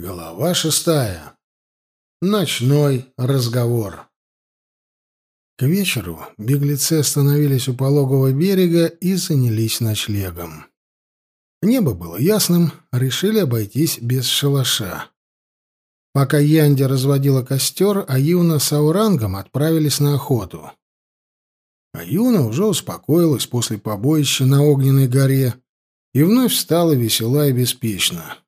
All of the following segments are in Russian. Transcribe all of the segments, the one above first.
Глава шестая. Ночной разговор. К вечеру беглецы остановились у пологого берега и занялись ночлегом. Небо было ясным, решили обойтись без шалаша. Пока Янди разводила костер, Аюна с Аурангом отправились на охоту. Аюна уже успокоилась после побоища на огненной горе и вновь стала весела и беспечна.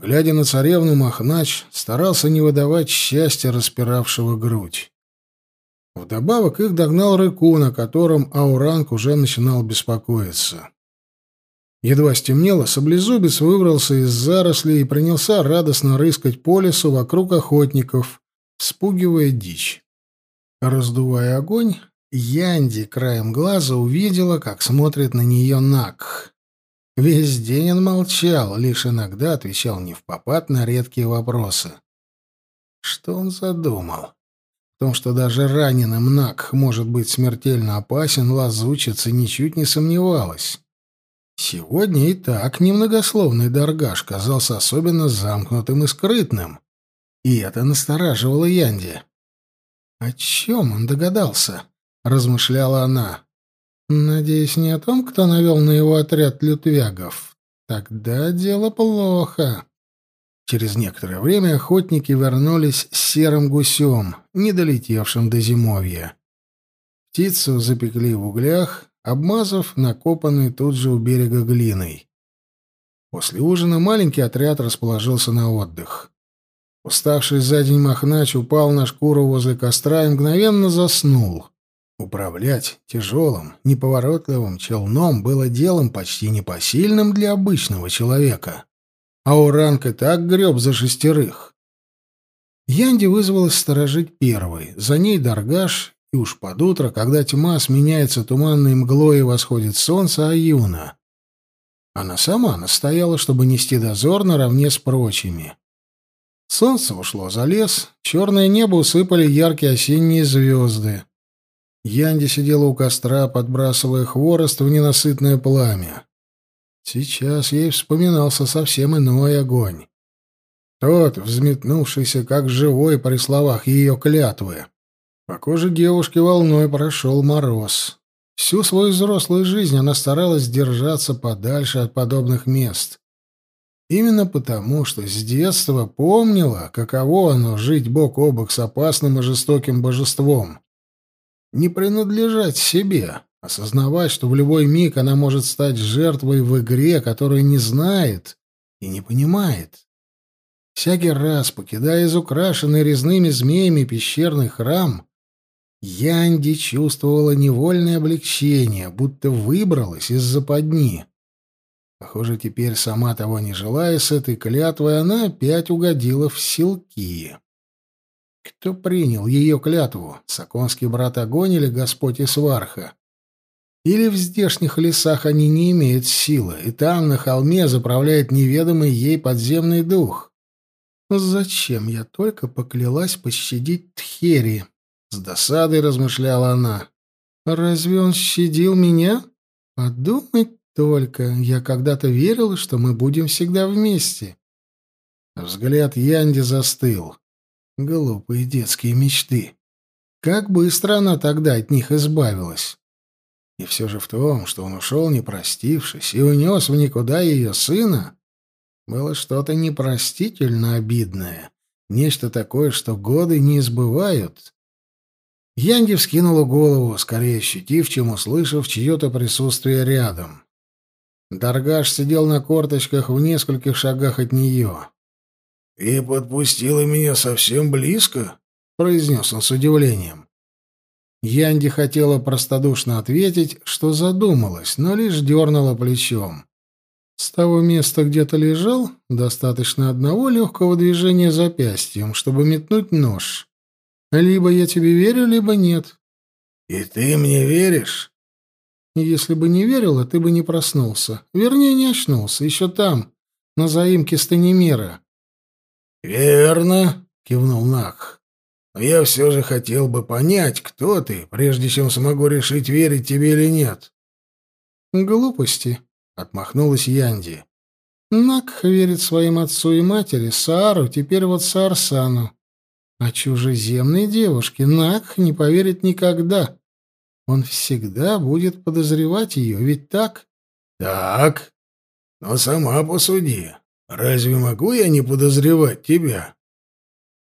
Глядя на царевну, Махнач старался не выдавать счастья, распиравшего грудь. Вдобавок их догнал Рыкун, о котором Ауранг уже начинал беспокоиться. Едва стемнело, саблезубец выбрался из зарослей и принялся радостно рыскать по лесу вокруг охотников, спугивая дичь. Раздувая огонь, Янди краем глаза увидела, как смотрит на нее Накх. Весь день он молчал, лишь иногда отвечал не в попад на редкие вопросы. Что он задумал? В том, что даже раненым Накх может быть смертельно опасен, лазучица ничуть не сомневалась. Сегодня и так немногословный Даргаш казался особенно замкнутым и скрытным. И это настораживало Янди. «О чем он догадался?» — размышляла она. Надеюсь, не о том, кто навел на его отряд лютвягов. Тогда дело плохо. Через некоторое время охотники вернулись с серым гусем, не долетевшим до зимовья. Птицу запекли в углях, обмазав накопанной тут же у берега глиной. После ужина маленький отряд расположился на отдых. Уставший за день Махнач упал на шкуру возле костра и мгновенно заснул. Управлять тяжелым, неповоротливым челном было делом почти непосильным для обычного человека. А Уранг и так греб за шестерых. Янди вызвалась сторожить первой, за ней Даргаш, и уж под утро, когда тьма сменяется туманной мглой и восходит солнце, Аюна. Она сама настояла, чтобы нести дозор наравне с прочими. Солнце ушло за лес, черное небо усыпали яркие осенние звезды. Янди сидела у костра, подбрасывая хворост в ненасытное пламя. Сейчас ей вспоминался совсем иной огонь. Тот, взметнувшийся как живой при словах ее клятвы. По коже девушки волной прошел мороз. Всю свою взрослую жизнь она старалась держаться подальше от подобных мест. Именно потому, что с детства помнила, каково оно жить бок о бок с опасным и жестоким божеством не принадлежать себе, осознавать, что в любой миг она может стать жертвой в игре, которую не знает и не понимает. Всякий раз, покидая изукрашенный резными змеями пещерный храм, Янди чувствовала невольное облегчение, будто выбралась из западни. Похоже, теперь, сама того не желая, с этой клятвой она опять угодила в силки. Кто принял ее клятву? Саконский брат Огонь или Господь Исварха? Или в здешних лесах они не имеют силы, и там, на холме, заправляет неведомый ей подземный дух? «Зачем я только поклялась пощадить Тхери?» — с досадой размышляла она. «Разве он щадил меня? Подумать только, я когда-то верила, что мы будем всегда вместе». Взгляд Янди застыл. Глупые детские мечты. Как быстро она тогда от них избавилась. И все же в том, что он ушел, не простившись, и унес в никуда ее сына, было что-то непростительно обидное, нечто такое, что годы не избывают. Янди вскинула голову, скорее ощутив, чем услышав чье-то присутствие рядом. Даргаш сидел на корточках в нескольких шагах от нее. «И подпустила меня совсем близко?» — произнес он с удивлением. Янди хотела простодушно ответить, что задумалась, но лишь дернула плечом. С того места, где ты лежал, достаточно одного легкого движения запястьем, чтобы метнуть нож. Либо я тебе верю, либо нет. «И ты мне веришь?» «Если бы не верила, ты бы не проснулся. Вернее, не очнулся. Еще там, на заимке Станимира. «Верно», — кивнул Нах. «Но я все же хотел бы понять, кто ты, прежде чем смогу решить, верить тебе или нет». «Глупости», — отмахнулась Янди. Накх верит своим отцу и матери, Саару, теперь вот Саарсану. А чужеземной девушке Накх не поверит никогда. Он всегда будет подозревать ее, ведь так? Так. Но сама посуди. Разве могу я не подозревать тебя?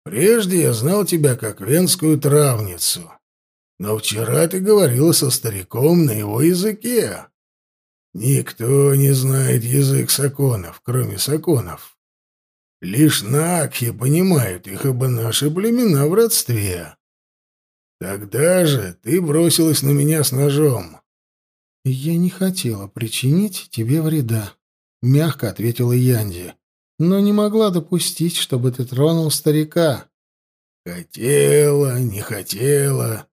Прежде я знал тебя как венскую травницу. Но вчера ты говорила со стариком на его языке. Никто не знает язык саконов, кроме саконов. Лишь Накхи понимают их, ибо наши племена в родстве. Тогда же ты бросилась на меня с ножом. — Я не хотела причинить тебе вреда, — мягко ответила Янди, — но не могла допустить, чтобы ты тронул старика. — Хотела, не хотела.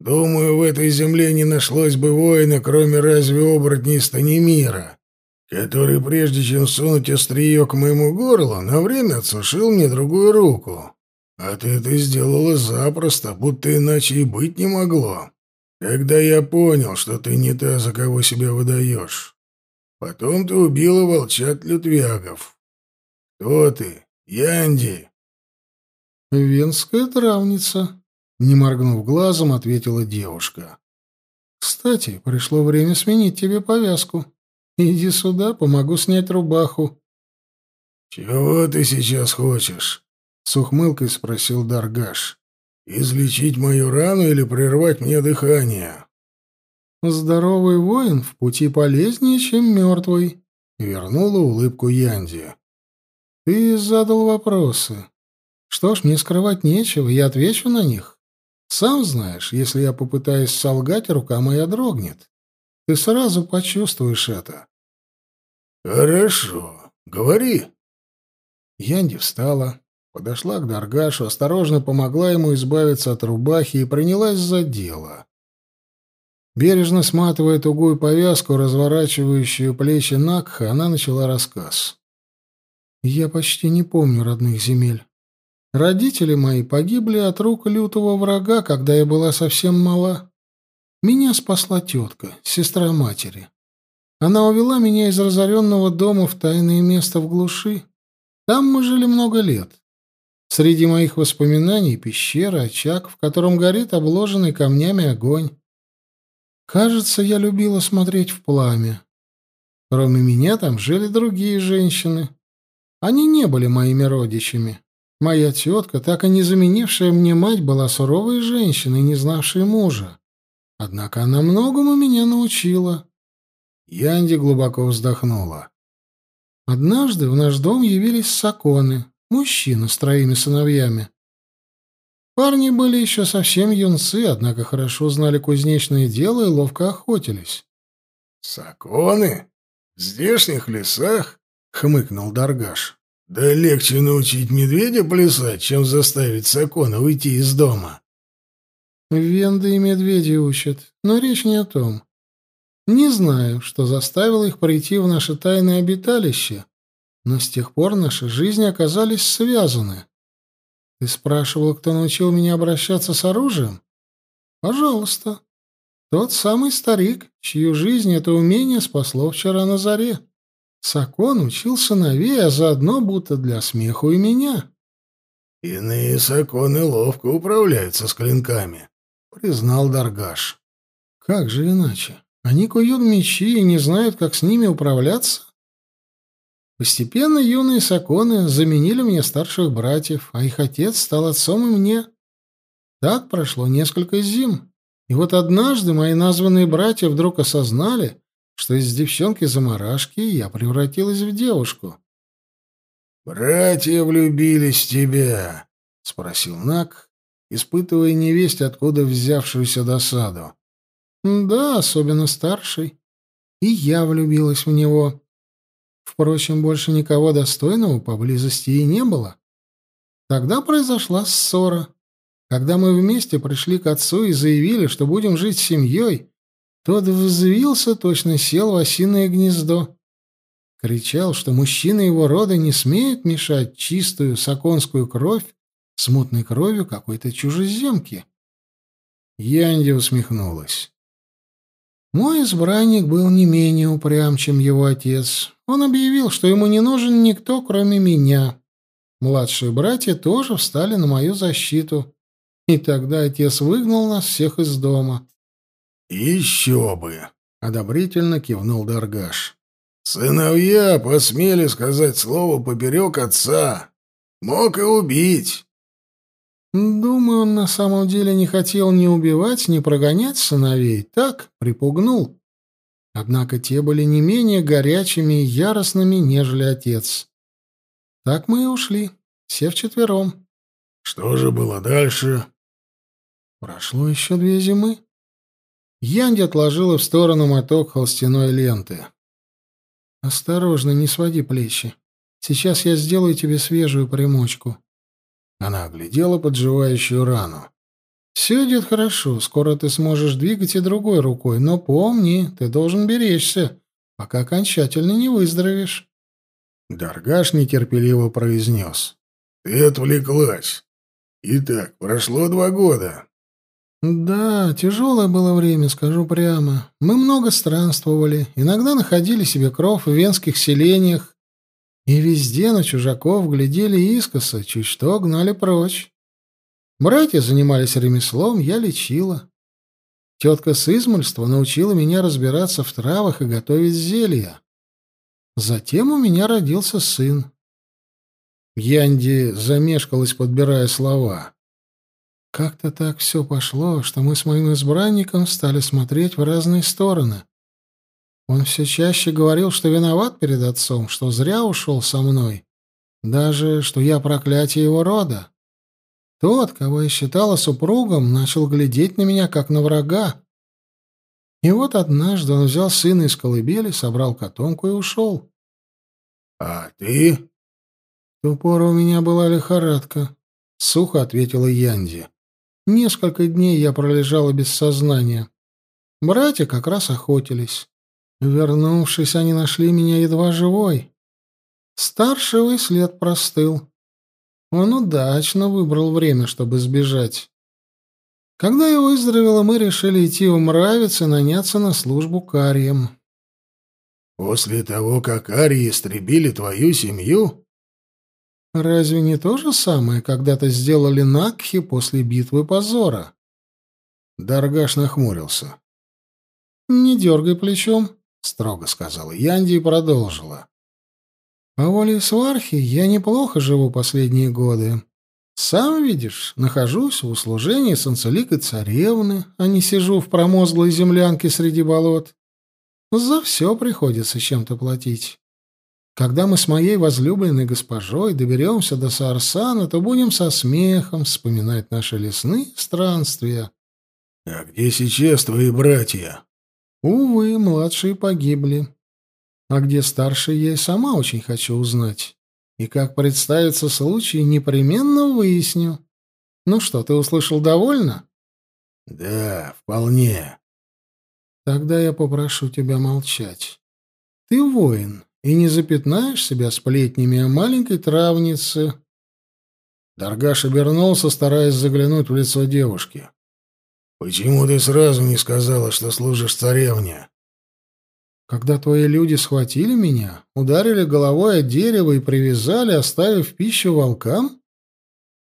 Думаю, в этой земле не нашлось бы воина, кроме разве оборотней Станимира, который, прежде чем сунуть острие к моему горлу, на время отсушил мне другую руку. А ты это сделала запросто, будто иначе и быть не могло. Когда я понял, что ты не та, за кого себя выдаешь. Потом ты убила волчат лютвягов. Кто ты? Янди?» «Венская травница», не моргнув глазом, ответила девушка. «Кстати, пришло время сменить тебе повязку. Иди сюда, помогу снять рубаху». «Чего ты сейчас хочешь?» — с ухмылкой спросил Даргаш. «Излечить мою рану или прервать мне дыхание?» «Здоровый воин в пути полезнее, чем мертвый», — вернула улыбку Янди. «Ты задал вопросы. Что ж, мне скрывать нечего, я отвечу на них. Сам знаешь, если я попытаюсь солгать, рука моя дрогнет. Ты сразу почувствуешь это. Хорошо, говори. Янди встала, подошла к Даргашу, осторожно помогла ему избавиться от рубахи и принялась за дело. Бережно сматывая тугую повязку, разворачивающую плечи Накха, она начала рассказ. «Я почти не помню родных земель. Родители мои погибли от рук лютого врага, когда я была совсем мала. Меня спасла тетка, сестра матери. Она увела меня из разоренного дома в тайное место в глуши. Там мы жили много лет. Среди моих воспоминаний пещера, очаг, в котором горит обложенный камнями огонь. Кажется, я любила смотреть в пламя. Кроме меня там жили другие женщины. Они не были моими родичами. Моя тетка, так и не заменившая мне мать, была суровой женщиной, не знавшей мужа. Однако она многому меня научила. Янди глубоко вздохнула. Однажды в наш дом явились саконы, мужчины с троими сыновьями. Парни были еще совсем юнцы, однако хорошо знали кузнечное дело и ловко охотились. «Саконы? В здешних лесах?» — хмыкнул Даргаш. Да легче научить медведя плясать, чем заставить Сакона уйти из дома. Венды и медведи учат, но речь не о том. Не знаю, что заставило их прийти в наше тайное обиталище, но с тех пор наши жизни оказались связаны. Ты спрашивал, кто научил меня обращаться с оружием? Пожалуйста. Тот самый старик, чью жизнь это умение спасло вчера на заре. Сакон учил сыновей, а заодно будто для смеху и меня. «Иные саконы ловко управляются с клинками», — признал Даргаш. «Как же иначе? Они куют мечи и не знают, как с ними управляться?» Постепенно юные саконы заменили мне старших братьев, а их отец стал отцом и мне. Так прошло несколько зим. И вот однажды мои названные братья вдруг осознали, что из девчонки-заморашки я превратилась в девушку. «Братья влюбились в тебя», — спросил Нак, испытывая невесть, откуда взявшуюся досаду. «Да, особенно старший. И я влюбилась в него. Впрочем, больше никого достойного поблизости и не было. Тогда произошла ссора. Когда мы вместе пришли к отцу и заявили, что будем жить семьей, тот взвился, точно сел в осиное гнездо. Кричал, что мужчины его рода не смеют мешать чистую саконскую кровь с мутной кровью какой-то чужеземки. Янди усмехнулась. Мой избранник был не менее упрям, чем его отец. Он объявил, что ему не нужен никто, кроме меня. Младшие братья тоже встали на мою защиту. И тогда отец выгнал нас всех из дома. «Еще бы!» — одобрительно кивнул Даргаш. «Сыновья посмели сказать слово поперек отца. Мог и убить». Думаю, он на самом деле не хотел ни убивать, ни прогонять сыновей. Так, припугнул. Однако те были не менее горячими и яростными, нежели отец. Так мы и ушли, все вчетвером. Что же было дальше? Прошло еще две зимы. Янди отложила в сторону моток холстяной ленты. «Осторожно, не своди плечи. Сейчас я сделаю тебе свежую примочку». Она оглядела подживающую рану. «Все идет хорошо, скоро ты сможешь двигать и другой рукой, но помни, ты должен беречься, пока окончательно не выздоровеешь». Даргаш нетерпеливо произнес. «Ты отвлеклась. Итак, прошло два года. «Да, тяжелое было время, скажу прямо. Мы много странствовали, иногда находили себе кров в венских селениях, и везде на чужаков глядели искоса, чуть что гнали прочь. Братья занимались ремеслом, я лечила. Тетка с измольства научила меня разбираться в травах и готовить зелья. Затем у меня родился сын. Янди замешкалась, подбирая слова. Как-то так все пошло, что мы с моим избранником стали смотреть в разные стороны. Он все чаще говорил, что виноват перед отцом, что зря ушел со мной, даже что я проклятие его рода. Тот, кого я считала супругом, начал глядеть на меня, как на врага. И вот однажды он взял сына из колыбели, собрал котомку и ушел. — А ты? — В ту пору у меня была лихорадка, — сухо ответила Янди. Несколько дней я пролежала без сознания. Братья как раз охотились. Вернувшись, они нашли меня едва живой. Старшего след простыл. Он удачно выбрал время, чтобы сбежать. Когда я выздоровела, мы решили идти в Мравец и наняться на службу к Ариям. «После того, как Арии истребили твою семью?» Разве не то же самое когда-то сделали Накхи после битвы позора? Даргаш нахмурился. «Не дергай плечом», — строго сказала Янди и продолжила. «По воле свархи я неплохо живу последние годы. Сам видишь, нахожусь в услужении санцеликой царевны, а не сижу в промозглой землянке среди болот. За все приходится чем-то платить. Когда мы с моей возлюбленной госпожой доберемся до Сарсана, то будем со смехом вспоминать наши лесные странствия. — А где сейчас твои братья? — Увы, младшие погибли. А где старшие, я и сама очень хочу узнать. И как представится случай, непременно выясню. Ну что, ты услышал довольно? — Да, вполне. — Тогда я попрошу тебя молчать. Ты воин, и не запятнаешь себя сплетнями о маленькой травнице. Даргаш обернулся, стараясь заглянуть в лицо девушки. «Почему ты сразу не сказала, что служишь царевне?» «Когда твои люди схватили меня, ударили головой о дерево и привязали, оставив пищу волкам?»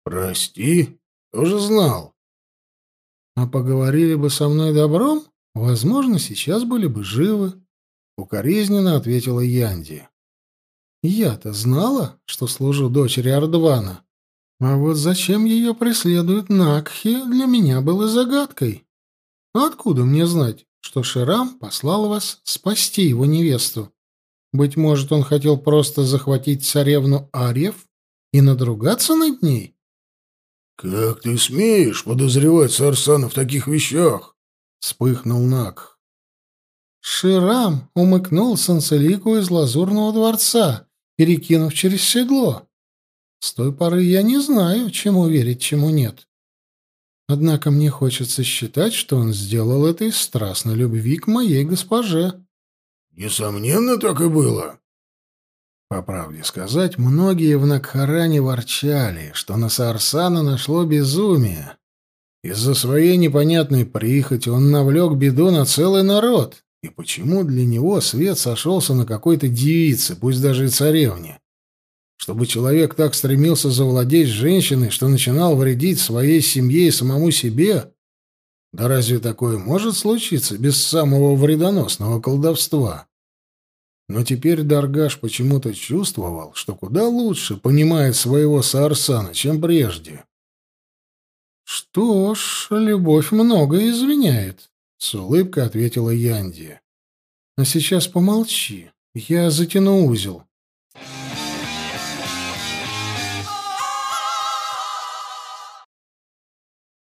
«Прости, тоже знал». «А поговорили бы со мной добром, возможно, сейчас были бы живы». Укоризненно ответила Янди. Я-то знала, что служу дочери Ардвана. А вот зачем ее преследуют Накхи, для меня было загадкой. Откуда мне знать, что Ширам послал вас спасти его невесту? Быть может, он хотел просто захватить царевну Арьев и надругаться над ней? — Как ты смеешь подозревать Сарсана в таких вещах? — вспыхнул Накх. Ширам умыкнул Санцелику из Лазурного дворца, перекинув через седло. С той поры я не знаю, чему верить, чему нет. Однако мне хочется считать, что он сделал это из страстной любви к моей госпоже. Несомненно, так и было. По правде сказать, многие в Накхаране ворчали, что на Сарсана нашло безумие. Из-за своей непонятной прихоти он навлек беду на целый народ. И почему для него свет сошелся на какой-то девице, пусть даже и царевне? Чтобы человек так стремился завладеть женщиной, что начинал вредить своей семье и самому себе? Да разве такое может случиться без самого вредоносного колдовства? Но теперь Даргаш почему-то чувствовал, что куда лучше понимает своего Саарсана, чем прежде. «Что ж, любовь многое извиняет», — с улыбкой ответила Янди. «А сейчас помолчи, я затяну узел.